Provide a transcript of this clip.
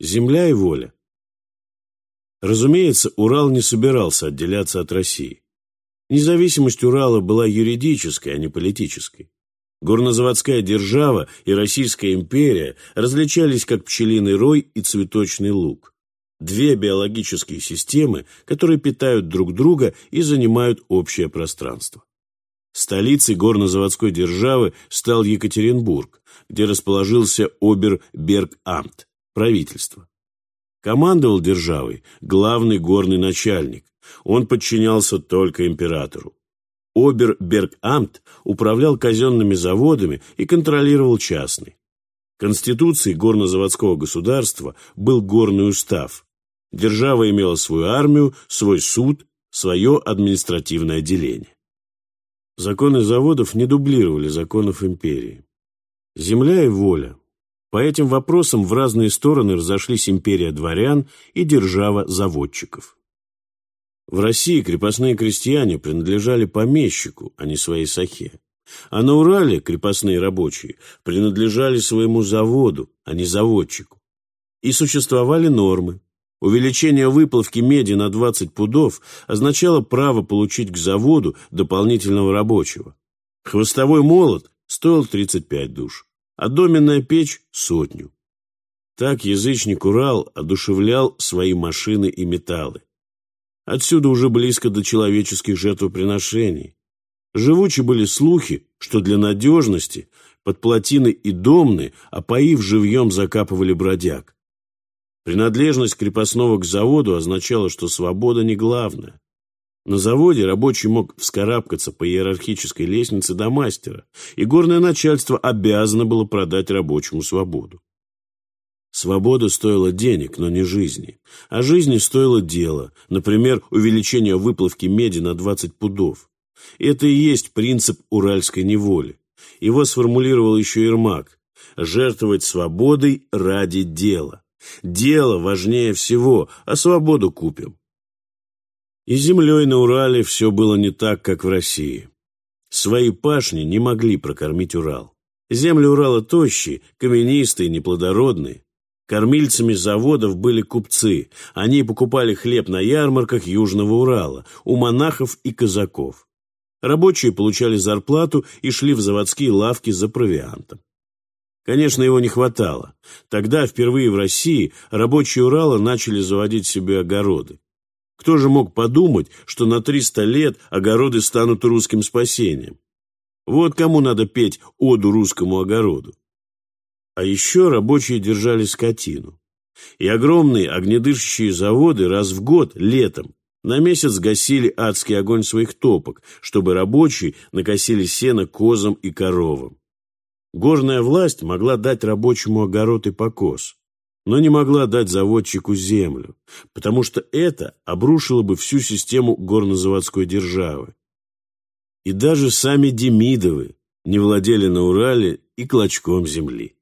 Земля и воля. Разумеется, Урал не собирался отделяться от России. Независимость Урала была юридической, а не политической. Горнозаводская держава и Российская империя различались как пчелиный рой и цветочный луг. Две биологические системы, которые питают друг друга и занимают общее пространство. Столицей горнозаводской державы стал Екатеринбург, где расположился Обер-Берг-Амт, правительство. Командовал державой главный горный начальник. Он подчинялся только императору. Обер-Берг-Амт управлял казенными заводами и контролировал частный. Конституцией горнозаводского государства был горный устав. Держава имела свою армию, свой суд, свое административное отделение. Законы заводов не дублировали законов империи. Земля и воля. По этим вопросам в разные стороны разошлись империя дворян и держава заводчиков. В России крепостные крестьяне принадлежали помещику, а не своей сахе. А на Урале крепостные рабочие принадлежали своему заводу, а не заводчику. И существовали нормы. Увеличение выплавки меди на 20 пудов означало право получить к заводу дополнительного рабочего. Хвостовой молот стоил 35 душ, а доменная печь – сотню. Так язычник Урал одушевлял свои машины и металлы. Отсюда уже близко до человеческих жертвоприношений. Живучи были слухи, что для надежности под плотины и домны, опоив живьем, закапывали бродяг. Принадлежность крепостного к заводу означала, что свобода не главная. На заводе рабочий мог вскарабкаться по иерархической лестнице до мастера, и горное начальство обязано было продать рабочему свободу. Свобода стоила денег, но не жизни. А жизни стоило дело, например, увеличение выплавки меди на 20 пудов. Это и есть принцип уральской неволи. Его сформулировал еще Ермак. Жертвовать свободой ради дела. Дело важнее всего, а свободу купим. И землей на Урале все было не так, как в России. Свои пашни не могли прокормить Урал. Земли Урала тощие, каменистые, неплодородные. Кормильцами заводов были купцы. Они покупали хлеб на ярмарках Южного Урала, у монахов и казаков. Рабочие получали зарплату и шли в заводские лавки за провиантом. Конечно, его не хватало. Тогда, впервые в России, рабочие Урала начали заводить себе огороды. Кто же мог подумать, что на 300 лет огороды станут русским спасением? Вот кому надо петь оду русскому огороду. А еще рабочие держали скотину. И огромные огнедышащие заводы раз в год, летом, на месяц гасили адский огонь своих топок, чтобы рабочие накосили сено козам и коровам. Горная власть могла дать рабочему огород и покос, но не могла дать заводчику землю, потому что это обрушило бы всю систему горнозаводской державы. И даже сами Демидовы не владели на Урале и клочком земли.